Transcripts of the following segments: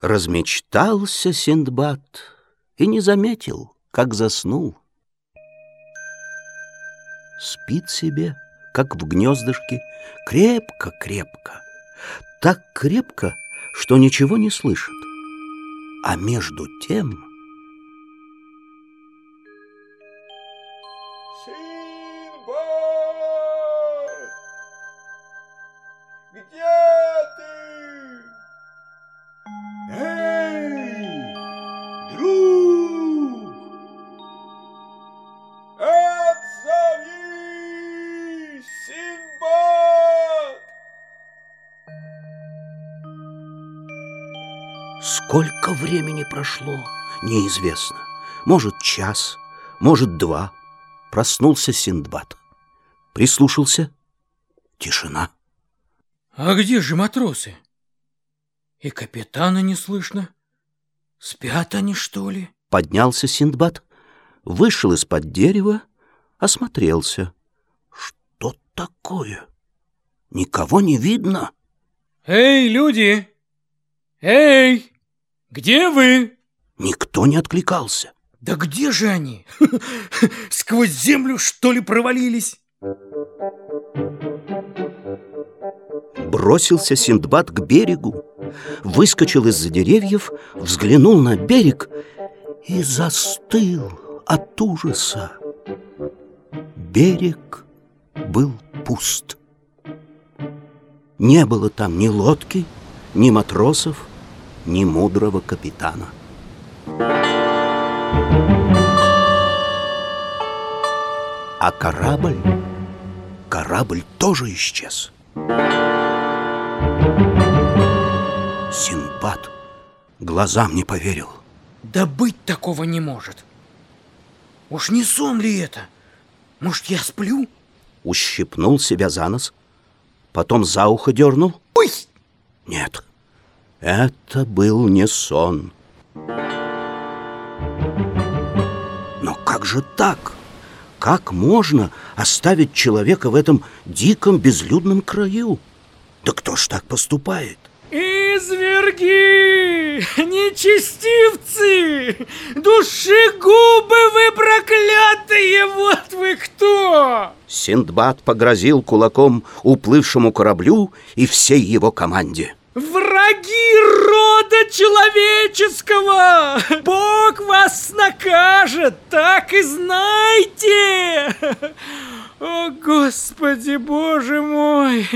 Размечтался Синдбад и не заметил, как заснул. Спит себе, как в гнездышке, крепко-крепко, так крепко, что ничего не слышит. А между тем... Синбад! Где Сколько времени прошло, неизвестно. Может, час, может, два. Проснулся Синдбад. Прислушался. Тишина. А где же матросы? И капитана не слышно. Спят они, что ли? Поднялся Синдбад, вышел из-под дерева, осмотрелся. Что такое? Никого не видно. Эй, люди! Эй! Где вы? Никто не откликался. Да где же они? Сквозь землю, что ли, провалились? Бросился Синдбад к берегу, выскочил из-за деревьев, взглянул на берег и застыл от ужаса. Берег был пуст. Не было там ни лодки, ни матросов, ни мудрого капитана. А корабль, корабль тоже исчез. Синбад глазам не поверил. Да быть такого не может. Уж не сон ли это? Может, я сплю? Ущипнул себя за нос, потом за ухо дернул. Нет, это был не сон. Но как же так? Как можно оставить человека в этом диком безлюдном краю? Да кто ж так поступает? Изверги! Нечестивцы! Душегубы вы проклятые! Вот вы кто! Синдбад погрозил кулаком уплывшему кораблю и всей его команде. Враги рода человеческого! Бог вас накажет, так и знайте! О, Господи, Боже мой!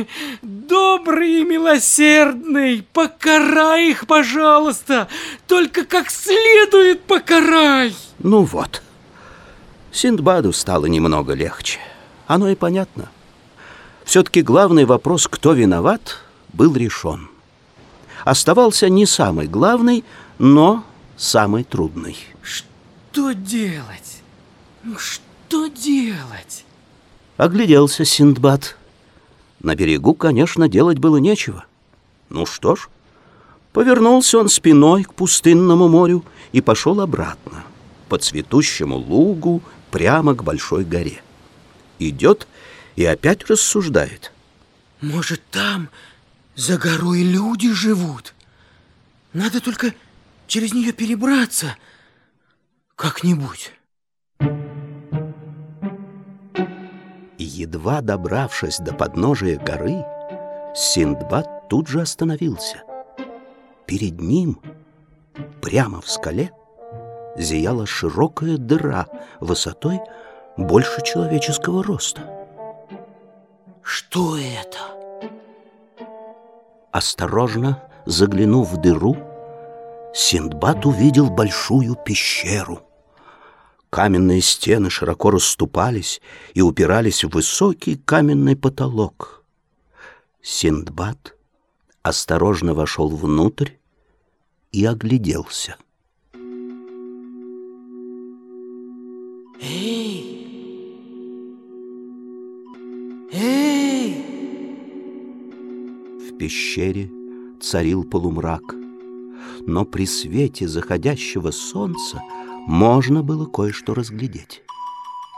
Добрый и милосердный, покарай их, пожалуйста! Только как следует покарай! Ну вот, Синдбаду стало немного легче. Оно и понятно. Все-таки главный вопрос, кто виноват, был решен оставался не самый главный, но самый трудный. Что делать? Ну, что делать? Огляделся Синдбад. На берегу, конечно, делать было нечего. Ну что ж, повернулся он спиной к пустынному морю и пошел обратно, по цветущему лугу, прямо к большой горе. Идет и опять рассуждает. Может, там за горой люди живут. Надо только через нее перебраться как-нибудь. Едва добравшись до подножия горы, Синдбад тут же остановился. Перед ним, прямо в скале, зияла широкая дыра высотой больше человеческого роста. Что это? Осторожно заглянув в дыру, Синдбад увидел большую пещеру. Каменные стены широко расступались и упирались в высокий каменный потолок. Синдбад осторожно вошел внутрь и огляделся. Эй! Пещере царил полумрак, но при свете заходящего солнца можно было кое-что разглядеть.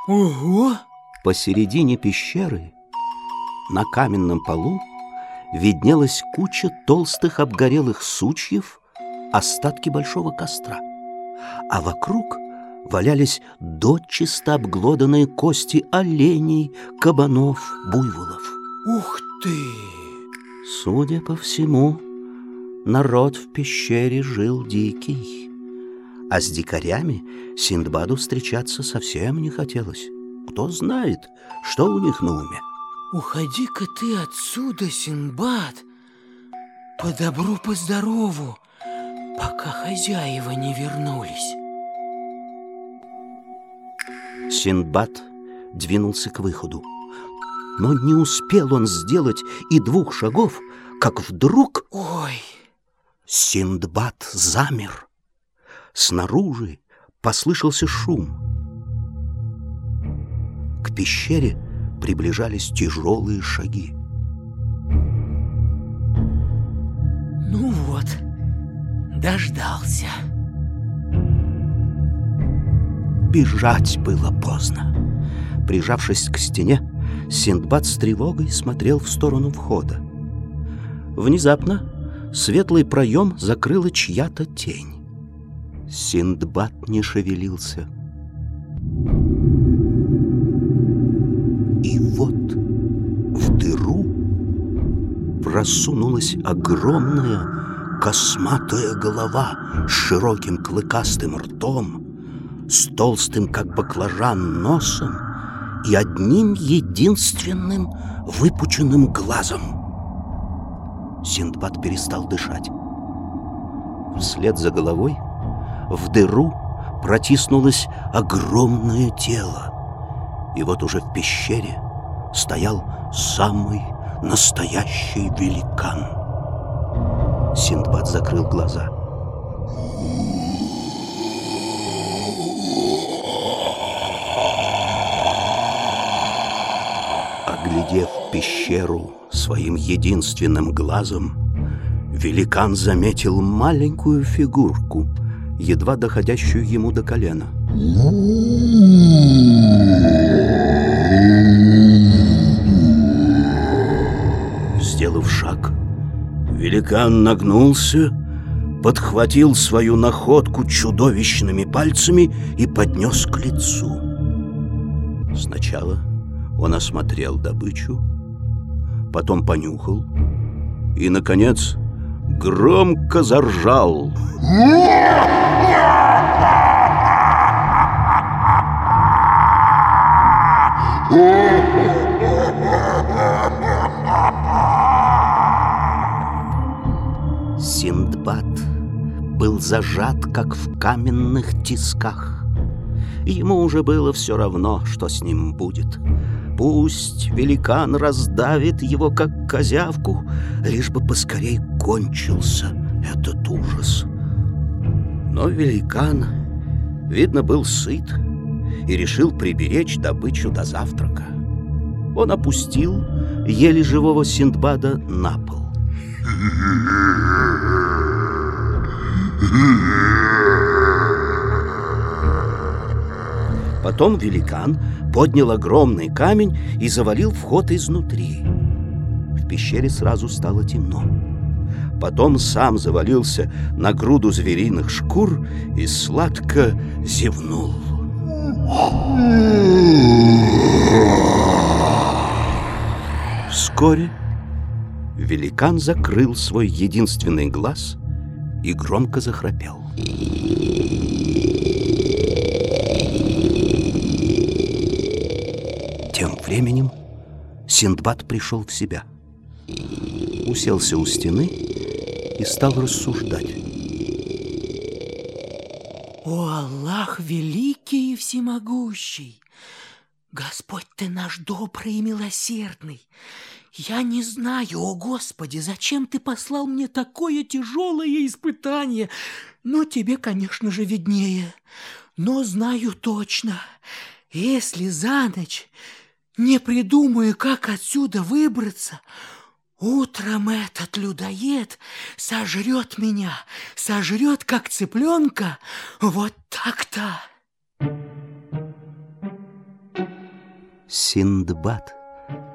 Ого! Посередине пещеры на каменном полу виднелась куча толстых обгорелых сучьев, остатки большого костра, а вокруг валялись дочисто обглоданные кости оленей, кабанов, буйволов. Ух ты! Судя по всему, народ в пещере жил дикий, а с дикарями Синдбаду встречаться совсем не хотелось. Кто знает, что у них на уме. Уходи-ка ты отсюда, Синдбад, по добру, по здорову, пока хозяева не вернулись. Синдбад двинулся к выходу. Но не успел он сделать и двух шагов, как вдруг Ой, Синдбад замер. Снаружи послышался шум. К пещере приближались тяжелые шаги. ну вот, дождался. Бежать было поздно. Прижавшись к стене, Синдбад с тревогой смотрел в сторону входа. Внезапно светлый проем закрыла чья-то тень. Синдбад не шевелился. И вот в дыру просунулась огромная косматая голова с широким клыкастым ртом, с толстым, как баклажан, носом и одним единственным выпученным глазом. Синдбад перестал дышать. Вслед за головой в дыру протиснулось огромное тело. И вот уже в пещере стоял самый настоящий великан. Синдбад закрыл глаза. Оглядев пещеру своим единственным глазом, великан заметил маленькую фигурку, едва доходящую ему до колена. Сделав шаг, великан нагнулся, подхватил свою находку чудовищными пальцами и поднес к лицу. Сначала он осмотрел добычу, потом понюхал и, наконец, громко заржал. Синдбад был зажат, как в каменных тисках. Ему уже было все равно, что с ним будет. Пусть великан раздавит его, как козявку, лишь бы поскорей кончился этот ужас. Но великан, видно, был сыт и решил приберечь добычу до завтрака. Он опустил еле живого Синдбада на пол. Потом великан поднял огромный камень и завалил вход изнутри. В пещере сразу стало темно. Потом сам завалился на груду звериных шкур и сладко зевнул. Вскоре великан закрыл свой единственный глаз и громко захрапел. Тем временем Синдбад пришел в себя. Уселся у стены и стал рассуждать. О, Аллах великий и всемогущий! Господь ты наш добрый и милосердный! Я не знаю, о Господи, зачем ты послал мне такое тяжелое испытание? Но тебе, конечно же, виднее. Но знаю точно, если за ночь не придумаю, как отсюда выбраться, утром этот людоед сожрет меня, сожрет, как цыпленка, вот так-то. Синдбад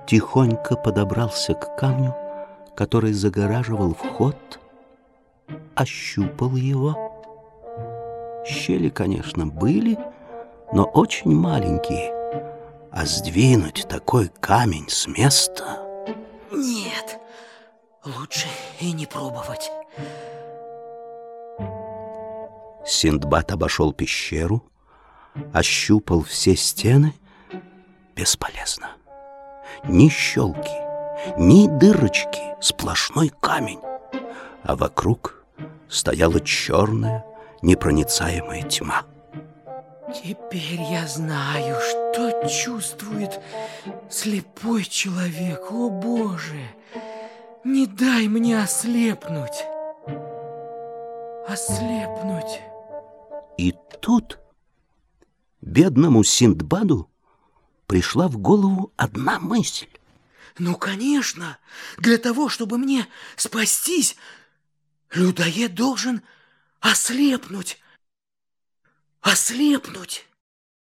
тихонько подобрался к камню, который загораживал вход, ощупал его. Щели, конечно, были, но очень маленькие. А сдвинуть такой камень с места... Нет, лучше и не пробовать. Синдбад обошел пещеру, ощупал все стены. Бесполезно. Ни щелки, ни дырочки, сплошной камень. А вокруг стояла черная, непроницаемая тьма. Теперь я знаю, что чувствует слепой человек. О, Боже, не дай мне ослепнуть. Ослепнуть. И тут бедному Синдбаду пришла в голову одна мысль. Ну, конечно, для того, чтобы мне спастись, людоед должен ослепнуть. Ослепнуть.